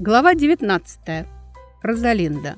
Глава 19. Розалинда.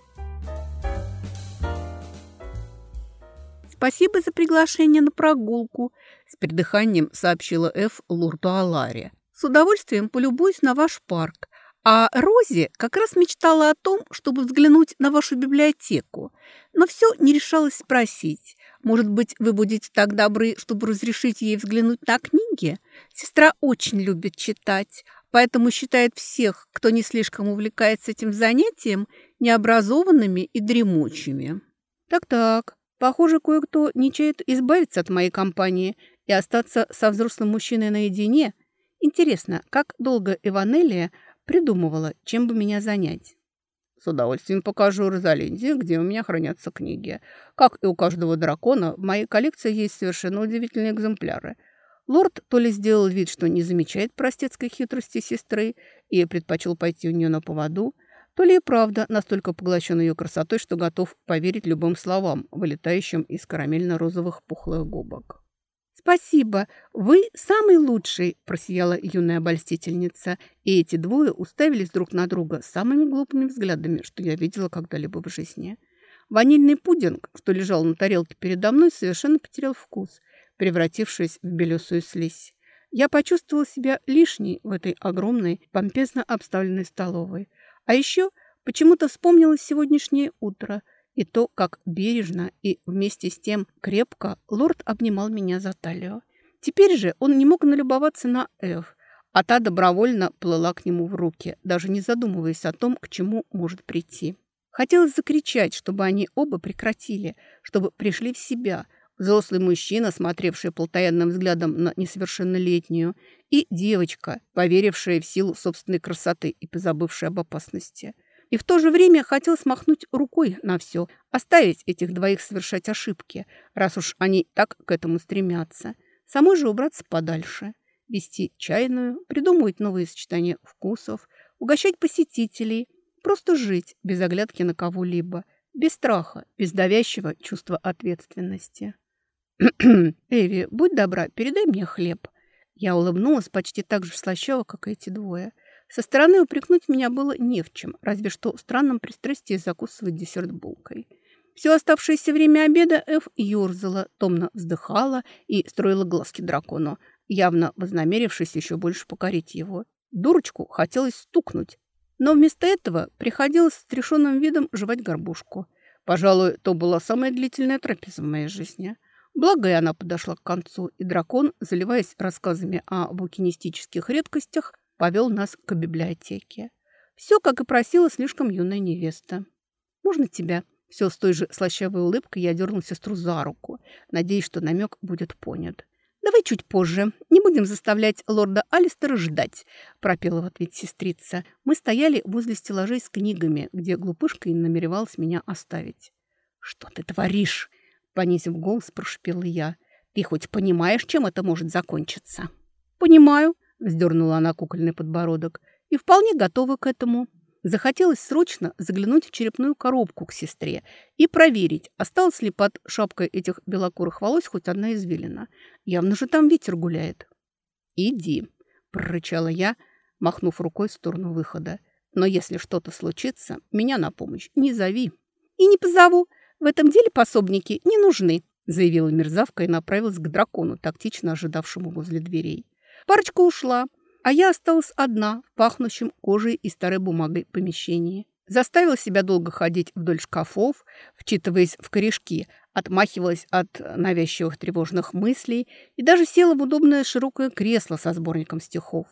«Спасибо за приглашение на прогулку», – с придыханием сообщила Эф Лурду Аларе. «С удовольствием полюбуюсь на ваш парк. А Рози как раз мечтала о том, чтобы взглянуть на вашу библиотеку, но все не решалась спросить. Может быть, вы будете так добры, чтобы разрешить ей взглянуть на книги? Сестра очень любит читать, поэтому считает всех, кто не слишком увлекается этим занятием, необразованными и дремучими. Так-так, похоже, кое-кто не чает избавиться от моей компании и остаться со взрослым мужчиной наедине. Интересно, как долго Иванелия придумывала, чем бы меня занять? С удовольствием покажу Розалинде, где у меня хранятся книги. Как и у каждого дракона, в моей коллекции есть совершенно удивительные экземпляры – Лорд то ли сделал вид, что не замечает простецкой хитрости сестры и предпочел пойти у нее на поводу, то ли и правда настолько поглощен ее красотой, что готов поверить любым словам, вылетающим из карамельно-розовых пухлых губок. «Спасибо, вы самый лучший!» – просияла юная обольстительница, и эти двое уставились друг на друга самыми глупыми взглядами, что я видела когда-либо в жизни. Ванильный пудинг, что лежал на тарелке передо мной, совершенно потерял вкус – превратившись в белесую слизь. Я почувствовала себя лишней в этой огромной, помпезно обставленной столовой. А еще почему-то вспомнилось сегодняшнее утро и то, как бережно и вместе с тем крепко лорд обнимал меня за талию. Теперь же он не мог налюбоваться на Эв, а та добровольно плыла к нему в руки, даже не задумываясь о том, к чему может прийти. Хотелось закричать, чтобы они оба прекратили, чтобы пришли в себя – взрослый мужчина, смотревший полтоядным взглядом на несовершеннолетнюю, и девочка, поверившая в силу собственной красоты и позабывшая об опасности. И в то же время хотел смахнуть рукой на все, оставить этих двоих совершать ошибки, раз уж они так к этому стремятся. Самой же убраться подальше, вести чайную, придумывать новые сочетания вкусов, угощать посетителей, просто жить без оглядки на кого-либо, без страха, без давящего чувства ответственности. «Эви, будь добра, передай мне хлеб». Я улыбнулась почти так же слащаво, как эти двое. Со стороны упрекнуть меня было не в чем, разве что в странном пристрастии закусывать десерт булкой. Все оставшееся время обеда Эф ерзала, томно вздыхала и строила глазки дракону, явно вознамерившись еще больше покорить его. Дурочку хотелось стукнуть, но вместо этого приходилось с трешенным видом жевать горбушку. Пожалуй, то была самая длительная трапеза в моей жизни – Благо и она подошла к концу, и дракон, заливаясь рассказами о букинистических редкостях, повел нас к библиотеке. Все, как и просила слишком юная невеста. «Можно тебя?» Все с той же слащавой улыбкой я дернул сестру за руку, надеясь, что намек будет понят. «Давай чуть позже. Не будем заставлять лорда Алистера ждать», – пропела в ответ сестрица. Мы стояли возле стеллажей с книгами, где глупышка и намеревалась меня оставить. «Что ты творишь?» Понизив голос, прошипела я. «Ты хоть понимаешь, чем это может закончиться?» «Понимаю», — вздернула она кукольный подбородок. «И вполне готова к этому». Захотелось срочно заглянуть в черепную коробку к сестре и проверить, осталась ли под шапкой этих белокурых волос хоть одна извилина. Явно же там ветер гуляет. «Иди», — прорычала я, махнув рукой в сторону выхода. «Но если что-то случится, меня на помощь не зови». «И не позову», в этом деле пособники не нужны», заявила мерзавка и направилась к дракону, тактично ожидавшему возле дверей. Парочка ушла, а я осталась одна в пахнущем кожей и старой бумагой помещении. Заставила себя долго ходить вдоль шкафов, вчитываясь в корешки, отмахивалась от навязчивых тревожных мыслей и даже села в удобное широкое кресло со сборником стихов.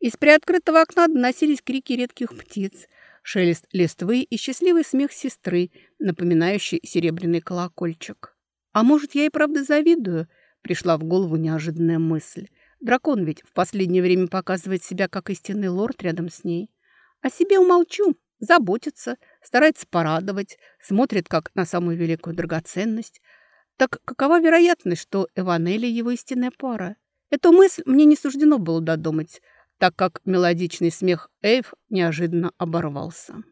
Из приоткрытого окна доносились крики редких птиц, шелест листвы и счастливый смех сестры, напоминающий серебряный колокольчик. «А может, я и правда завидую?» – пришла в голову неожиданная мысль. «Дракон ведь в последнее время показывает себя как истинный лорд рядом с ней. О себе умолчу, заботится, старается порадовать, смотрит как на самую великую драгоценность. Так какова вероятность, что Эванелли его истинная пара? Эту мысль мне не суждено было додумать – так как мелодичный смех Эйв неожиданно оборвался.